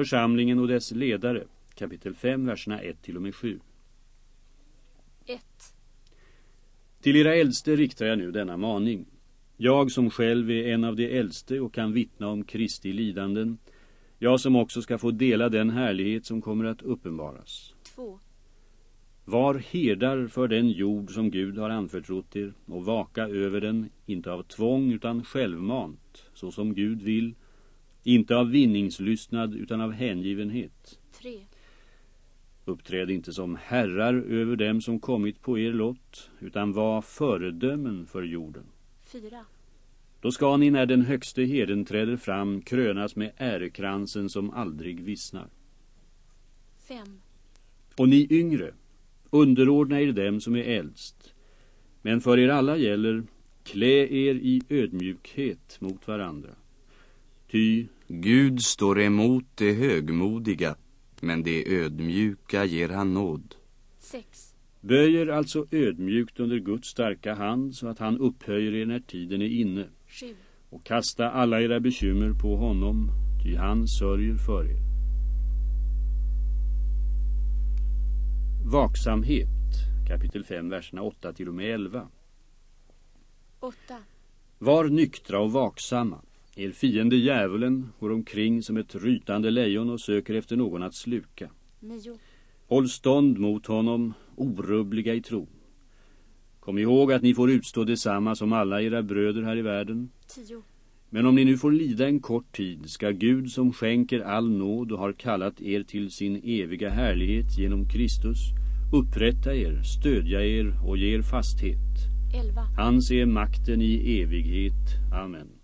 Församlingen och dess ledare, kapitel 5, verserna 1 till och med 7. 1. Till era äldste riktar jag nu denna maning. Jag som själv är en av de äldste och kan vittna om Kristi lidanden, jag som också ska få dela den härlighet som kommer att uppenbaras. 2. Var herdar för den jord som Gud har anförtrott er och vaka över den, inte av tvång utan självmant, så som Gud vill, inte av vinningslystnad utan av hängivenhet. 3. Uppträd inte som herrar över dem som kommit på er lott, utan var föredömen för jorden. 4. Då ska ni när den högste herden träder fram krönas med ärekransen som aldrig vissnar. 5. Och ni yngre, underordna er dem som är äldst. Men för er alla gäller, klä er i ödmjukhet mot varandra. Ty Gud står emot det högmodiga, men det ödmjuka ger han nåd. 6. böjer alltså ödmjukt under Guds starka hand så att han upphöjer er när tiden är inne. 7. Och kasta alla era bekymmer på honom, ty han sörjer för er. Vaksamhet, kapitel 5, verserna 8 till och med 11. 8. Var nyktra och vaksamma. Er fiende djävulen går omkring som ett rytande lejon och söker efter någon att sluka. 9. Håll stånd mot honom, orubbliga i tro. Kom ihåg att ni får utstå detsamma som alla era bröder här i världen. 10. Men om ni nu får lida en kort tid ska Gud som skänker all nåd och har kallat er till sin eviga härlighet genom Kristus upprätta er, stödja er och ge er fasthet. 11. Hans är makten i evighet. Amen.